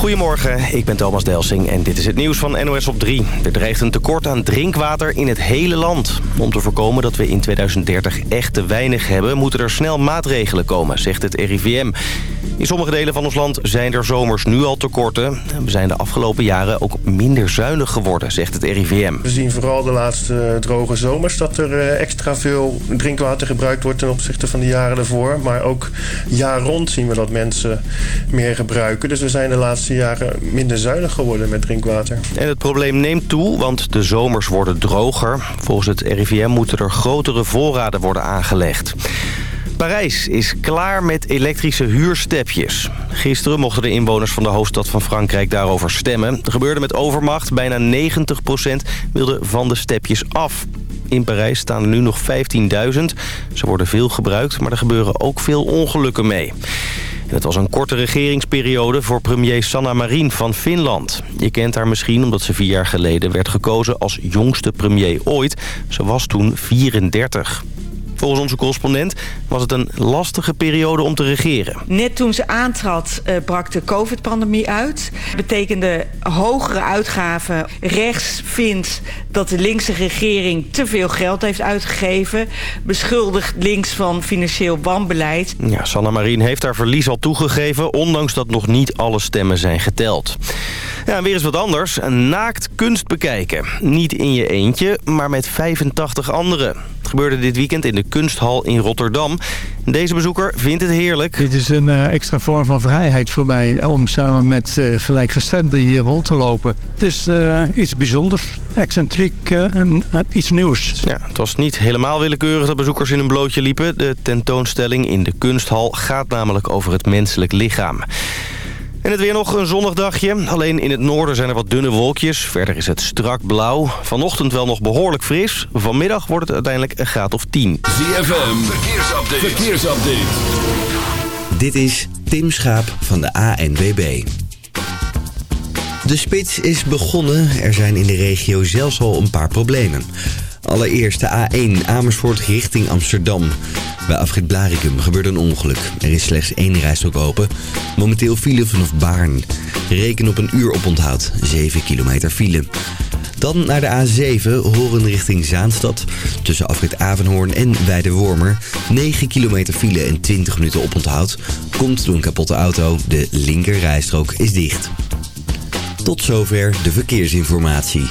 Goedemorgen, ik ben Thomas Delsing en dit is het nieuws van NOS op 3. Er dreigt een tekort aan drinkwater in het hele land. Om te voorkomen dat we in 2030 echt te weinig hebben... moeten er snel maatregelen komen, zegt het RIVM. In sommige delen van ons land zijn er zomers nu al tekorten. We zijn de afgelopen jaren ook minder zuinig geworden, zegt het RIVM. We zien vooral de laatste droge zomers dat er eh, extra veel drinkwater gebruikt wordt... ten opzichte van de jaren daarvoor. Maar ook jaar rond zien we dat mensen meer gebruiken. Dus we zijn de laatste jaren minder zuinig geworden met drinkwater. En het probleem neemt toe, want de zomers worden droger. Volgens het RIVM moeten er grotere voorraden worden aangelegd. Parijs is klaar met elektrische huurstepjes. Gisteren mochten de inwoners van de hoofdstad van Frankrijk daarover stemmen. Het gebeurde met overmacht. Bijna 90% wilde van de stepjes af. In Parijs staan er nu nog 15.000. Ze worden veel gebruikt, maar er gebeuren ook veel ongelukken mee. Het was een korte regeringsperiode voor premier Sanna Marin van Finland. Je kent haar misschien omdat ze vier jaar geleden werd gekozen als jongste premier ooit. Ze was toen 34. Volgens onze correspondent was het een lastige periode om te regeren. Net toen ze aantrad uh, brak de covid-pandemie uit. Dat betekende hogere uitgaven. Rechts vindt dat de linkse regering te veel geld heeft uitgegeven. Beschuldigt links van financieel wanbeleid. Ja, Sanna Marin heeft haar verlies al toegegeven... ondanks dat nog niet alle stemmen zijn geteld. Ja, en weer eens wat anders. Naakt kunst bekijken. Niet in je eentje, maar met 85 anderen. Gebeurde dit weekend in de kunsthal in Rotterdam. Deze bezoeker vindt het heerlijk. Dit is een uh, extra vorm van vrijheid voor mij om samen met uh, gelijkgestemden hier rond te lopen. Het is uh, iets bijzonders, excentriek en iets nieuws. Ja, het was niet helemaal willekeurig dat bezoekers in een blootje liepen. De tentoonstelling in de kunsthal gaat namelijk over het menselijk lichaam. En het weer nog een zonnig dagje. Alleen in het noorden zijn er wat dunne wolkjes. Verder is het strak blauw. Vanochtend wel nog behoorlijk fris. Vanmiddag wordt het uiteindelijk een graad of 10. ZFM, verkeersupdate. verkeersupdate. Dit is Tim Schaap van de ANWB. De spits is begonnen. Er zijn in de regio zelfs al een paar problemen. Allereerst de A1 Amersfoort richting Amsterdam. Bij afrit Blaricum gebeurde een ongeluk. Er is slechts één rijstrook open. Momenteel file vanaf Baarn. Reken op een uur op onthoud. 7 kilometer file. Dan naar de A7, Horen richting Zaanstad. Tussen afrit Avenhoorn en Weidewormer. 9 kilometer file en 20 minuten op onthoud. Komt door een kapotte auto. De linker rijstrook is dicht. Tot zover de verkeersinformatie.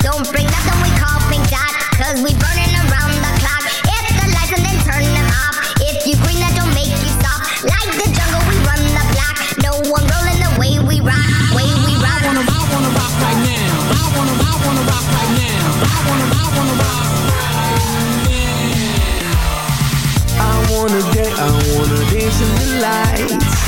Don't bring nothing we call pink dot, cause we're burning around the clock. If the lights and then turn them off. If you green, that don't make you stop. Like the jungle, we run the block. No one rolling the way we rock, way we rock. I wanna, I wanna rock right now. I wanna, I wanna rock right now. I wanna, I wanna rock. Right now. I wanna get, I wanna dance in the lights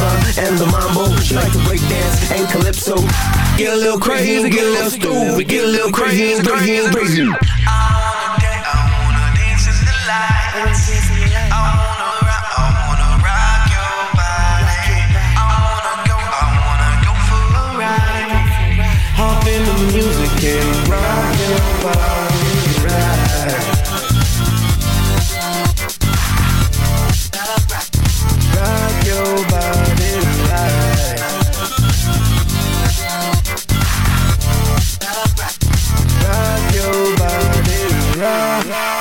rumba and the mambo. She like to break dance and calypso. Get a little crazy, get a little stupid, get a little crazy, crazy, crazy. Music and rock your body. Right rock your body. Rock your body right.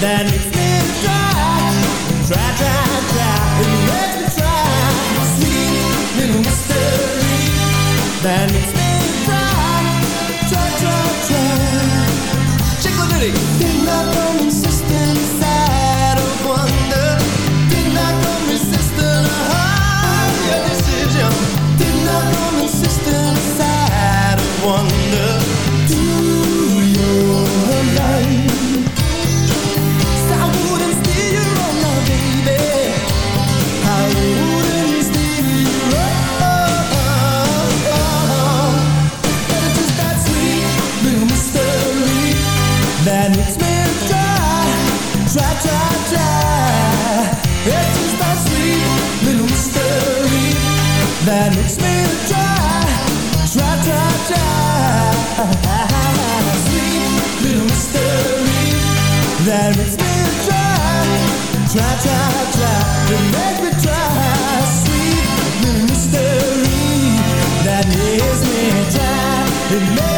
that makes me try, try, try, try. Makes me try, sweet little mystery that makes me try, try, try, try. Chick-fil-A. that makes me try, try, try, try. Sweet little mystery that makes me try, try, try, try. It makes me try. Sweet little mystery that makes me try. It makes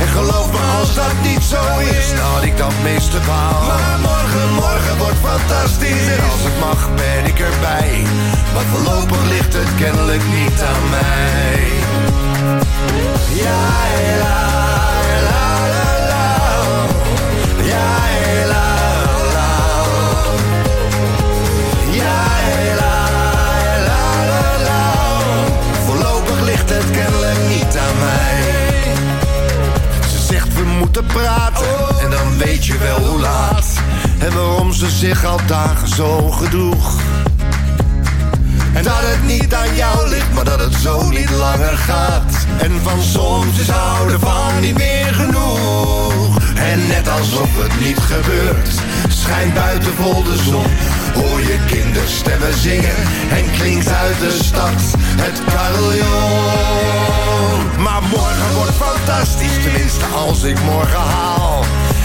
En geloof me als dat niet zo is, dat ik dat meeste baal. Maar morgen, morgen wordt fantastisch. En als het mag ben ik erbij. Maar voorlopig ligt het kennelijk niet aan mij. En van soms is houden van niet meer genoeg. En net alsof het niet gebeurt, schijnt buiten vol de zon. Hoor je kinderstemmen zingen en klinkt uit de stad het carillon. Maar morgen wordt fantastisch, tenminste als ik morgen haal.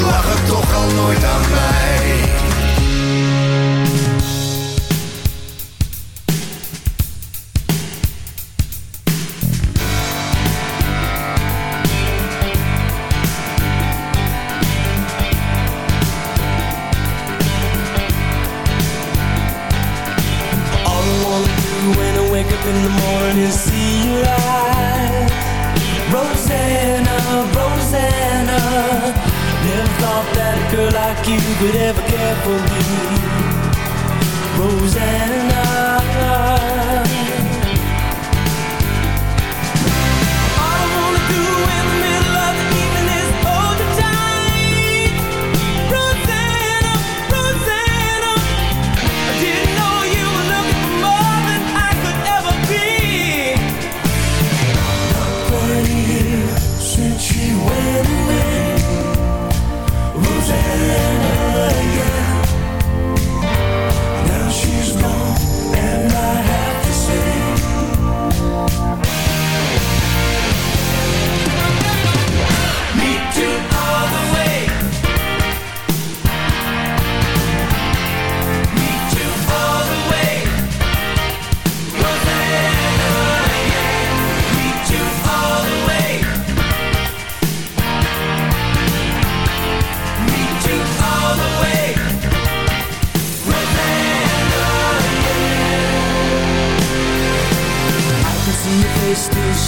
Laag het toch al nooit aan mij. carefully. Rosanna.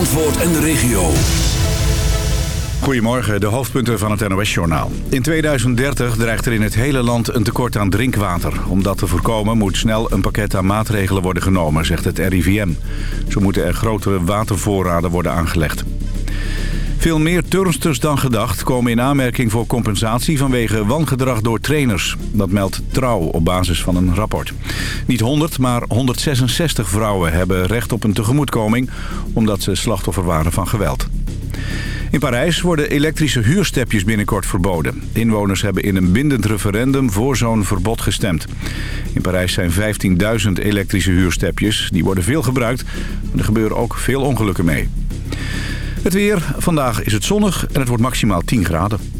Zandvoort en de regio. Goedemorgen, de hoofdpunten van het NOS-journaal. In 2030 dreigt er in het hele land een tekort aan drinkwater. Om dat te voorkomen moet snel een pakket aan maatregelen worden genomen, zegt het RIVM. Zo moeten er grotere watervoorraden worden aangelegd. Veel meer turnsters dan gedacht komen in aanmerking voor compensatie vanwege wangedrag door trainers. Dat meldt Trouw op basis van een rapport. Niet 100, maar 166 vrouwen hebben recht op een tegemoetkoming omdat ze slachtoffer waren van geweld. In Parijs worden elektrische huurstepjes binnenkort verboden. Inwoners hebben in een bindend referendum voor zo'n verbod gestemd. In Parijs zijn 15.000 elektrische huurstepjes. Die worden veel gebruikt, maar er gebeuren ook veel ongelukken mee. Het weer. Vandaag is het zonnig en het wordt maximaal 10 graden.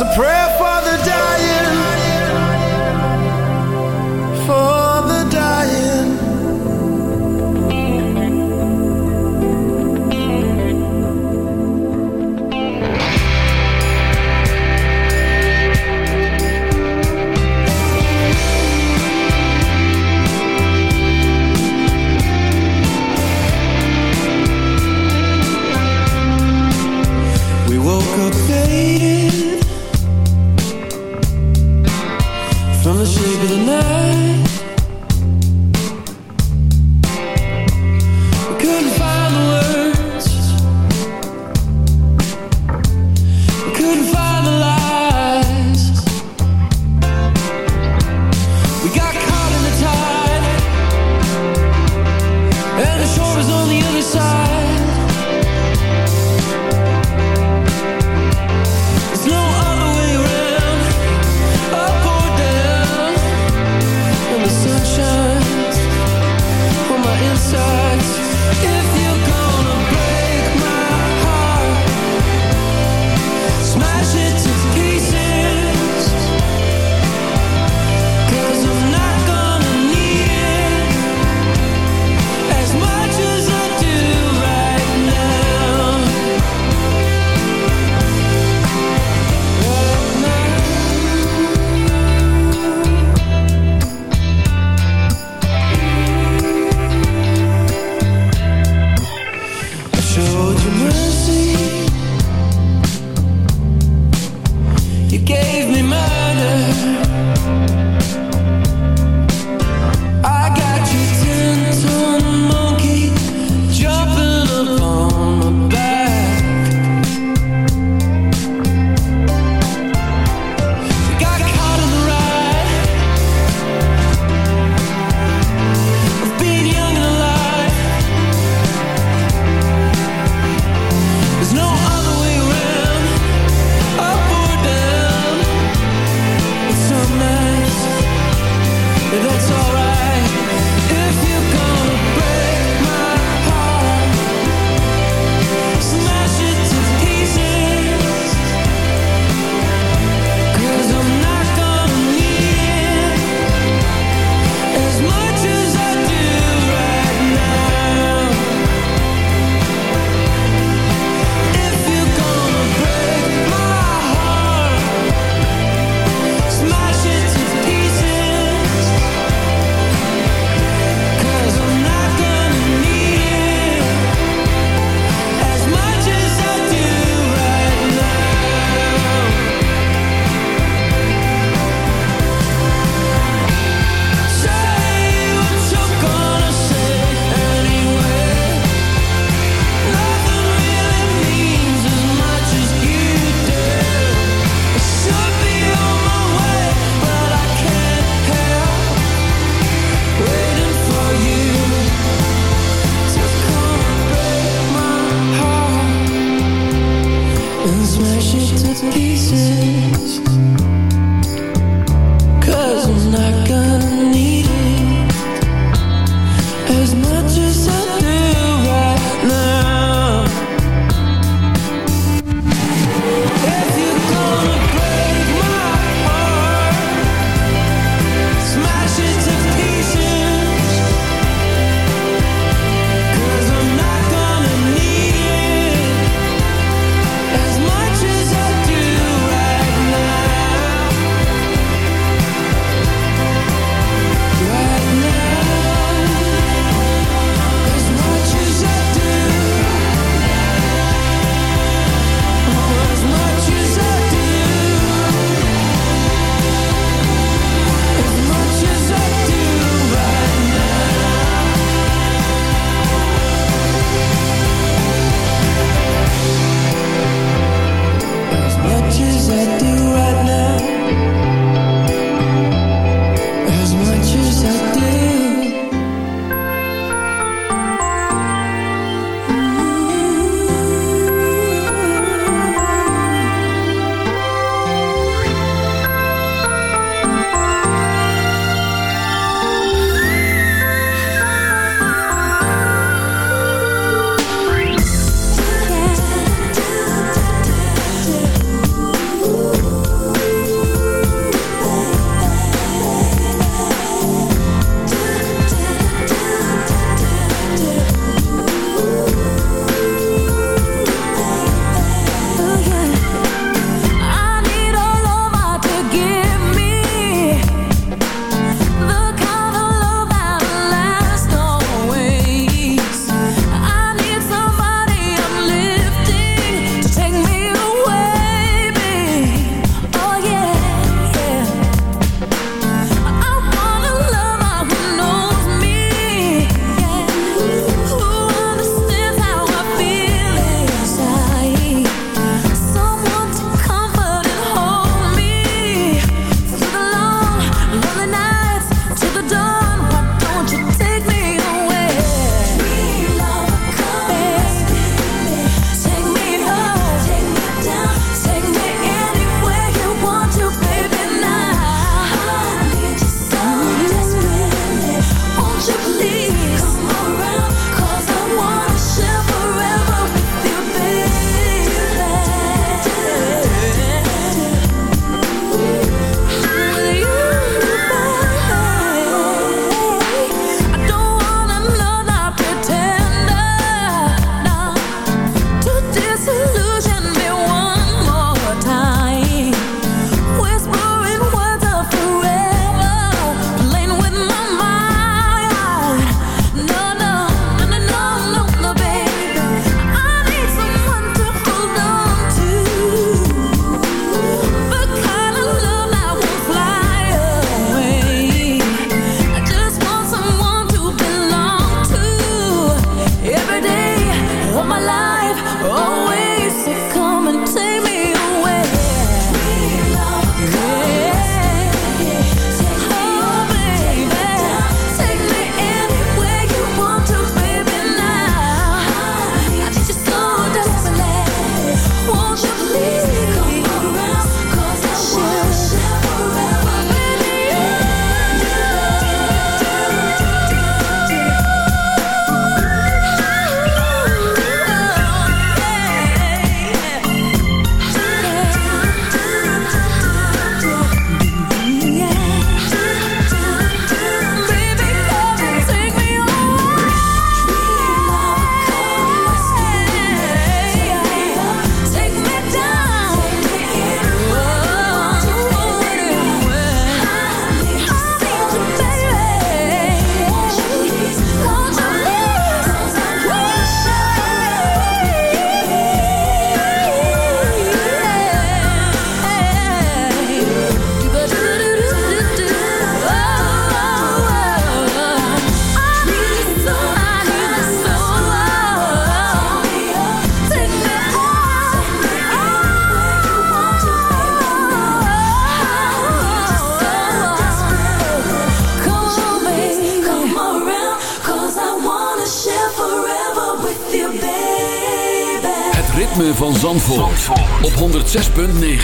A prayer to pieces. 106.9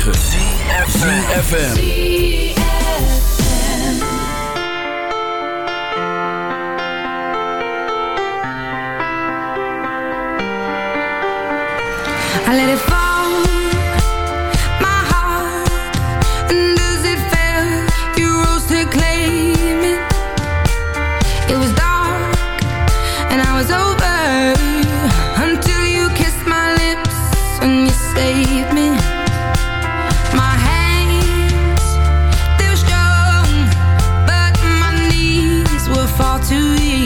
to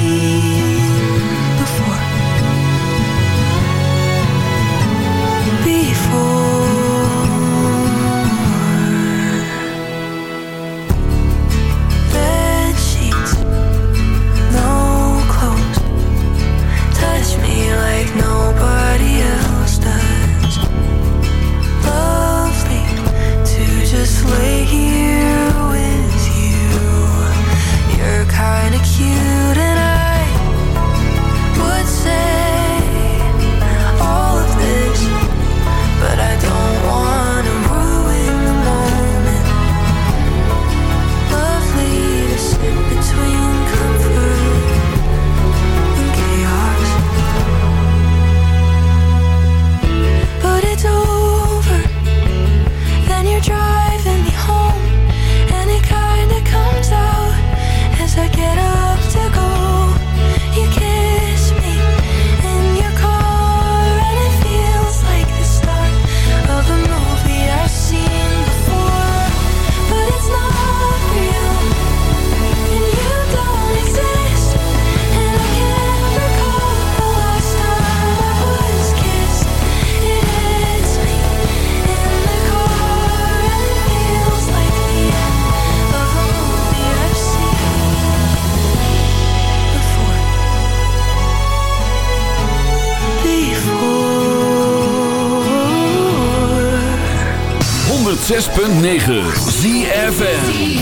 106.9 ZFM.